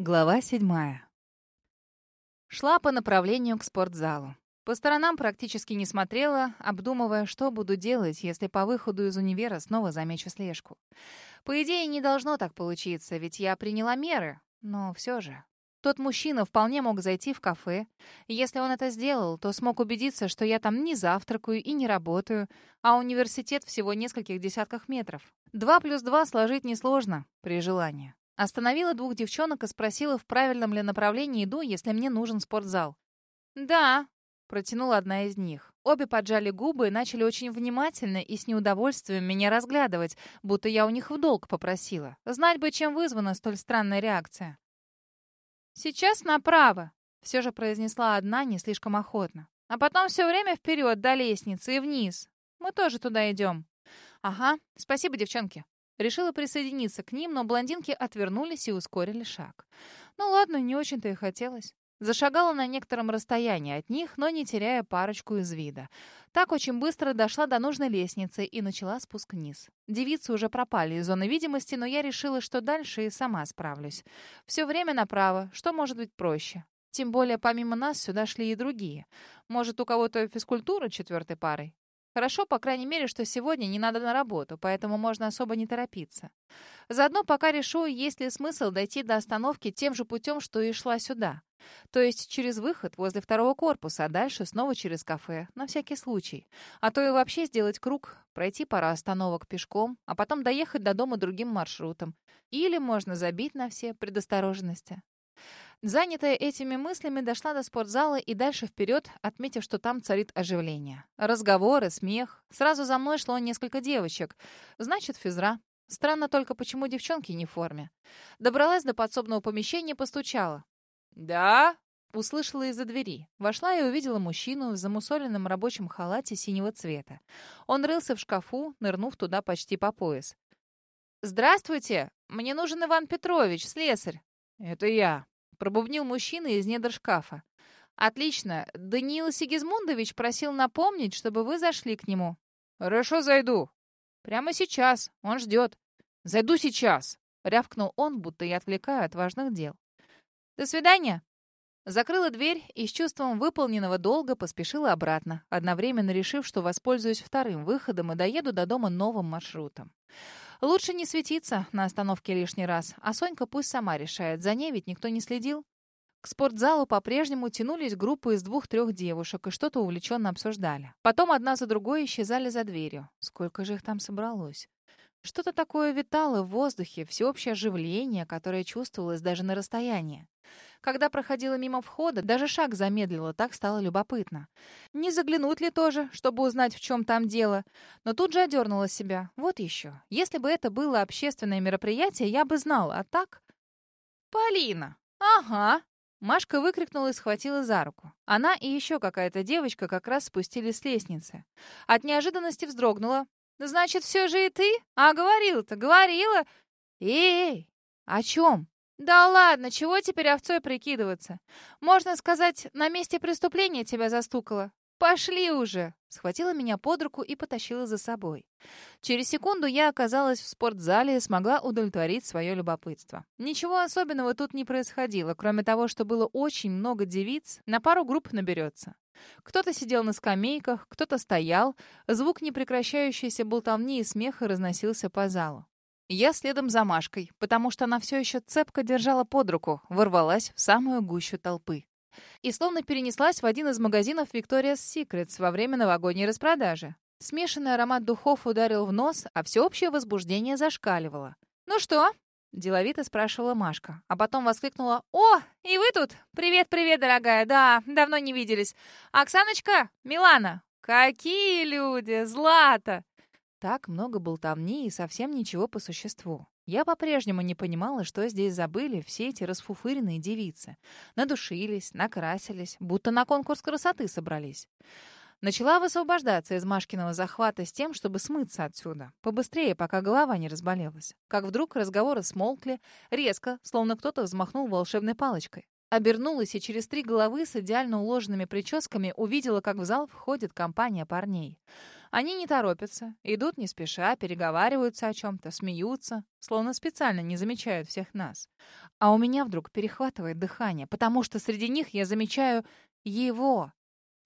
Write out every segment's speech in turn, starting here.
Глава седьмая. Шла по направлению к спортзалу. По сторонам практически не смотрела, обдумывая, что буду делать, если по выходу из универа снова замечу слежку. По идее, не должно так получиться, ведь я приняла меры. Но все же. Тот мужчина вполне мог зайти в кафе. если он это сделал, то смог убедиться, что я там не завтракаю и не работаю, а университет всего нескольких десятках метров. Два плюс два сложить несложно, при желании. Остановила двух девчонок и спросила, в правильном ли направлении иду, если мне нужен спортзал. «Да», — протянула одна из них. Обе поджали губы и начали очень внимательно и с неудовольствием меня разглядывать, будто я у них в долг попросила. Знать бы, чем вызвана столь странная реакция. «Сейчас направо», — все же произнесла одна не слишком охотно. «А потом все время вперед до лестницы и вниз. Мы тоже туда идем». «Ага, спасибо, девчонки». Решила присоединиться к ним, но блондинки отвернулись и ускорили шаг. Ну ладно, не очень-то и хотелось. Зашагала на некотором расстоянии от них, но не теряя парочку из вида. Так очень быстро дошла до нужной лестницы и начала спуск вниз. Девицы уже пропали из зоны видимости, но я решила, что дальше и сама справлюсь. Все время направо, что может быть проще. Тем более, помимо нас, сюда шли и другие. Может, у кого-то физкультура четвертой парой? Хорошо, по крайней мере, что сегодня не надо на работу, поэтому можно особо не торопиться. Заодно пока решу, есть ли смысл дойти до остановки тем же путем, что и шла сюда. То есть через выход возле второго корпуса, а дальше снова через кафе, на всякий случай. А то и вообще сделать круг, пройти пару остановок пешком, а потом доехать до дома другим маршрутом. Или можно забить на все предосторожности. Занятая этими мыслями, дошла до спортзала и дальше вперед, отметив, что там царит оживление. Разговоры, смех. Сразу за мной шло несколько девочек. Значит, физра. Странно только, почему девчонки не в форме. Добралась до подсобного помещения, постучала. «Да?» Услышала из-за двери. Вошла и увидела мужчину в замусоленном рабочем халате синего цвета. Он рылся в шкафу, нырнув туда почти по пояс. «Здравствуйте! Мне нужен Иван Петрович, слесарь». «Это я», Пробубнил мужчина из недр шкафа. «Отлично. Даниил Сигизмундович просил напомнить, чтобы вы зашли к нему». «Хорошо, зайду». «Прямо сейчас. Он ждет». «Зайду сейчас», — рявкнул он, будто я отвлекаю от важных дел. «До свидания». Закрыла дверь и с чувством выполненного долга поспешила обратно, одновременно решив, что воспользуюсь вторым выходом и доеду до дома новым маршрутом. Лучше не светиться на остановке лишний раз, а Сонька пусть сама решает, за ней ведь никто не следил. К спортзалу по-прежнему тянулись группы из двух-трех девушек и что-то увлеченно обсуждали. Потом одна за другой исчезали за дверью. Сколько же их там собралось? Что-то такое витало в воздухе, всеобщее оживление, которое чувствовалось даже на расстоянии. Когда проходила мимо входа, даже шаг замедлила, так стало любопытно. Не заглянуть ли тоже, чтобы узнать, в чем там дело? Но тут же одернула себя. Вот еще. Если бы это было общественное мероприятие, я бы знала, а так... «Полина!» «Ага!» Машка выкрикнула и схватила за руку. Она и еще какая-то девочка как раз спустились с лестницы. От неожиданности вздрогнула. «Значит, все же и ты? А говорила-то, говорила!» «Эй, о чем?» «Да ладно, чего теперь овцой прикидываться? Можно сказать, на месте преступления тебя застукало. Пошли уже!» Схватила меня под руку и потащила за собой. Через секунду я оказалась в спортзале и смогла удовлетворить свое любопытство. Ничего особенного тут не происходило, кроме того, что было очень много девиц, на пару групп наберется. Кто-то сидел на скамейках, кто-то стоял. Звук непрекращающейся болтовни и смеха разносился по залу. Я следом за Машкой, потому что она все еще цепко держала под руку, ворвалась в самую гущу толпы. И словно перенеслась в один из магазинов Victoria's Secrets во время новогодней распродажи. Смешанный аромат духов ударил в нос, а всеобщее возбуждение зашкаливало. «Ну что?» — деловито спрашивала Машка, а потом воскликнула «О, и вы тут? Привет-привет, дорогая! Да, давно не виделись. Оксаночка? Милана? Какие люди! Злата!» Так много болтовни и совсем ничего по существу. Я по-прежнему не понимала, что здесь забыли все эти расфуфыренные девицы. Надушились, накрасились, будто на конкурс красоты собрались. Начала высвобождаться из Машкиного захвата с тем, чтобы смыться отсюда. Побыстрее, пока голова не разболелась. Как вдруг разговоры смолкли, резко, словно кто-то взмахнул волшебной палочкой. Обернулась и через три головы с идеально уложенными прическами увидела, как в зал входит компания парней. Они не торопятся, идут не спеша, переговариваются о чем-то, смеются, словно специально не замечают всех нас. А у меня вдруг перехватывает дыхание, потому что среди них я замечаю его.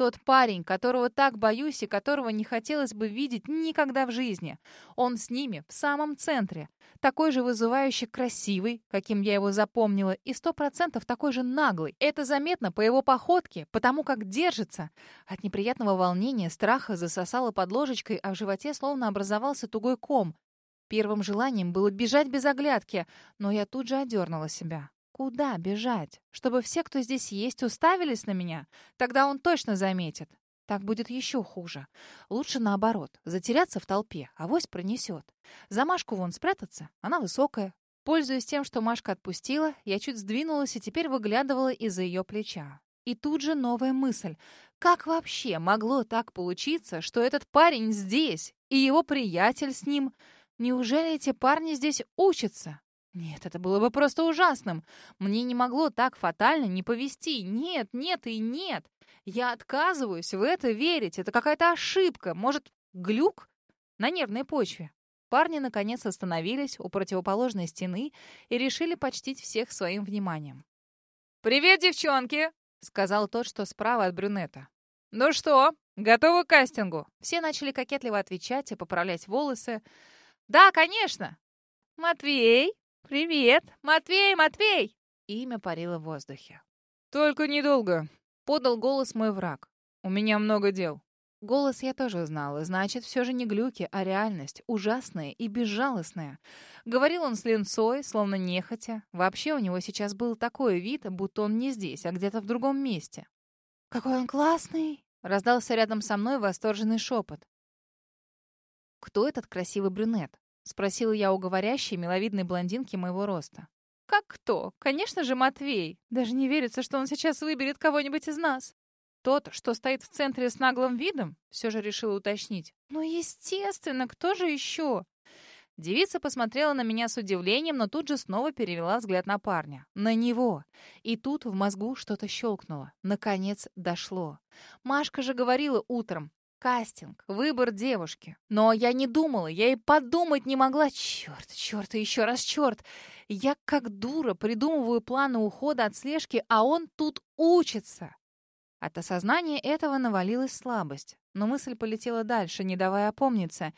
Тот парень, которого так боюсь и которого не хотелось бы видеть никогда в жизни. Он с ними, в самом центре. Такой же вызывающий красивый, каким я его запомнила, и сто процентов такой же наглый. Это заметно по его походке, потому как держится. От неприятного волнения, страха засосало под ложечкой, а в животе словно образовался тугой ком. Первым желанием было бежать без оглядки, но я тут же одернула себя. Куда бежать? Чтобы все, кто здесь есть, уставились на меня? Тогда он точно заметит. Так будет еще хуже. Лучше наоборот. Затеряться в толпе, а вось пронесет. За Машку вон спрятаться. Она высокая. Пользуясь тем, что Машка отпустила, я чуть сдвинулась и теперь выглядывала из-за ее плеча. И тут же новая мысль. Как вообще могло так получиться, что этот парень здесь, и его приятель с ним? Неужели эти парни здесь учатся? Нет, это было бы просто ужасным. Мне не могло так фатально не повести. Нет, нет и нет. Я отказываюсь в это верить. Это какая-то ошибка. Может, глюк на нервной почве. Парни, наконец, остановились у противоположной стены и решили почтить всех своим вниманием. «Привет, девчонки!» — сказал тот, что справа от брюнета. «Ну что, готовы к кастингу?» Все начали кокетливо отвечать и поправлять волосы. «Да, конечно!» «Матвей!» «Привет! Матвей, Матвей!» Имя парило в воздухе. «Только недолго», — подал голос мой враг. «У меня много дел». Голос я тоже знала, значит, все же не глюки, а реальность, ужасная и безжалостная. Говорил он с линцой, словно нехотя. Вообще у него сейчас был такой вид, будто он не здесь, а где-то в другом месте. «Какой он классный!» — раздался рядом со мной восторженный шепот. Кто этот красивый брюнет? — спросила я у говорящей, миловидной блондинки моего роста. «Как кто? Конечно же, Матвей. Даже не верится, что он сейчас выберет кого-нибудь из нас». Тот, что стоит в центре с наглым видом, все же решила уточнить. «Ну, естественно, кто же еще?» Девица посмотрела на меня с удивлением, но тут же снова перевела взгляд на парня. На него. И тут в мозгу что-то щелкнуло. Наконец дошло. Машка же говорила утром. Кастинг, выбор девушки. Но я не думала, я и подумать не могла. Черт, черт и еще раз черт. Я как дура придумываю планы ухода от слежки, а он тут учится. От осознания этого навалилась слабость. Но мысль полетела дальше, не давая опомниться.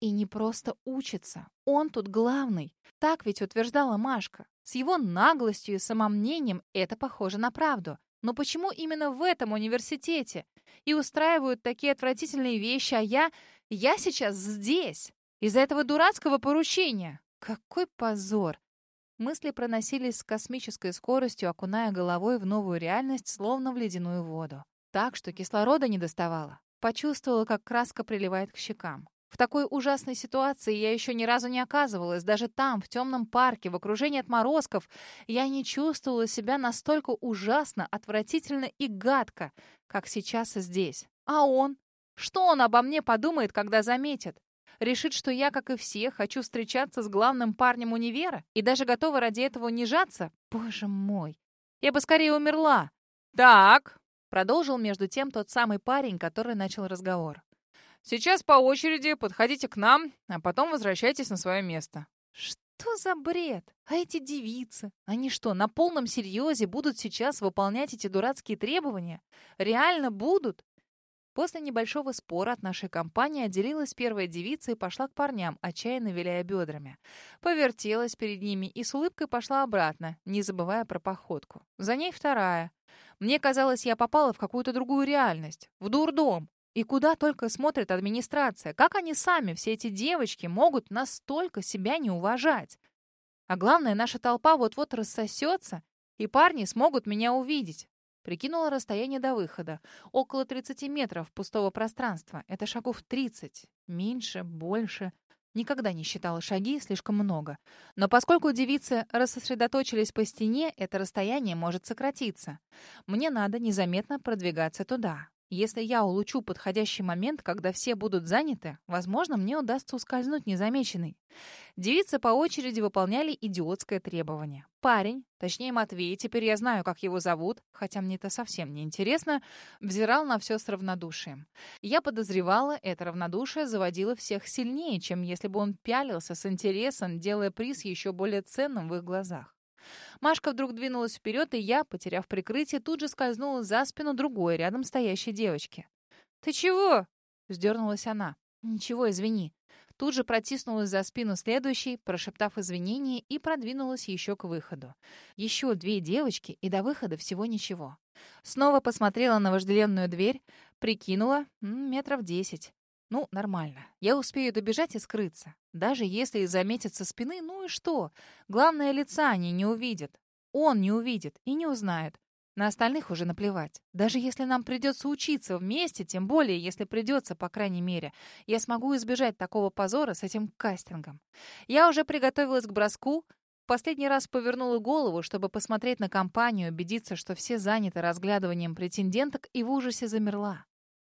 И не просто учится. Он тут главный. Так ведь утверждала Машка. С его наглостью и самомнением это похоже на правду. Но почему именно в этом университете? И устраивают такие отвратительные вещи, а я... Я сейчас здесь. Из-за этого дурацкого поручения. Какой позор. Мысли проносились с космической скоростью, окуная головой в новую реальность, словно в ледяную воду. Так, что кислорода не доставало. Почувствовала, как краска приливает к щекам. В такой ужасной ситуации я еще ни разу не оказывалась. Даже там, в темном парке, в окружении отморозков, я не чувствовала себя настолько ужасно, отвратительно и гадко, как сейчас здесь. А он? Что он обо мне подумает, когда заметит? Решит, что я, как и все, хочу встречаться с главным парнем универа и даже готова ради этого унижаться? Боже мой! Я бы скорее умерла. «Так», — продолжил между тем тот самый парень, который начал разговор. Сейчас по очереди подходите к нам, а потом возвращайтесь на свое место». Что за бред? А эти девицы? Они что, на полном серьезе будут сейчас выполнять эти дурацкие требования? Реально будут? После небольшого спора от нашей компании отделилась первая девица и пошла к парням, отчаянно виляя бедрами. Повертелась перед ними и с улыбкой пошла обратно, не забывая про походку. За ней вторая. Мне казалось, я попала в какую-то другую реальность. В дурдом. И куда только смотрит администрация. Как они сами, все эти девочки, могут настолько себя не уважать? А главное, наша толпа вот-вот рассосется, и парни смогут меня увидеть. Прикинула расстояние до выхода. Около 30 метров пустого пространства. Это шагов 30. Меньше, больше. Никогда не считала шаги, слишком много. Но поскольку девицы рассосредоточились по стене, это расстояние может сократиться. Мне надо незаметно продвигаться туда. Если я улучу подходящий момент, когда все будут заняты, возможно, мне удастся ускользнуть незамеченной. Девицы по очереди выполняли идиотское требование. Парень, точнее Матвей, теперь я знаю, как его зовут, хотя мне это совсем не интересно, взирал на все с равнодушием. Я подозревала, это равнодушие заводило всех сильнее, чем если бы он пялился с интересом, делая приз еще более ценным в их глазах. Машка вдруг двинулась вперед, и я, потеряв прикрытие, тут же скользнула за спину другой, рядом стоящей девочки. «Ты чего?» — вздернулась она. «Ничего, извини». Тут же протиснулась за спину следующей, прошептав извинения, и продвинулась еще к выходу. Еще две девочки, и до выхода всего ничего. Снова посмотрела на вожделенную дверь, прикинула, метров десять. Ну, нормально. Я успею добежать и скрыться. Даже если заметят со спины, ну и что? Главное, лица они не увидят. Он не увидит и не узнает. На остальных уже наплевать. Даже если нам придется учиться вместе, тем более, если придется, по крайней мере, я смогу избежать такого позора с этим кастингом. Я уже приготовилась к броску, последний раз повернула голову, чтобы посмотреть на компанию, убедиться, что все заняты разглядыванием претенденток, и в ужасе замерла.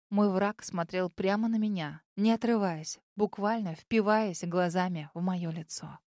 Мой враг смотрел прямо на меня, не отрываясь, буквально впиваясь глазами в мое лицо.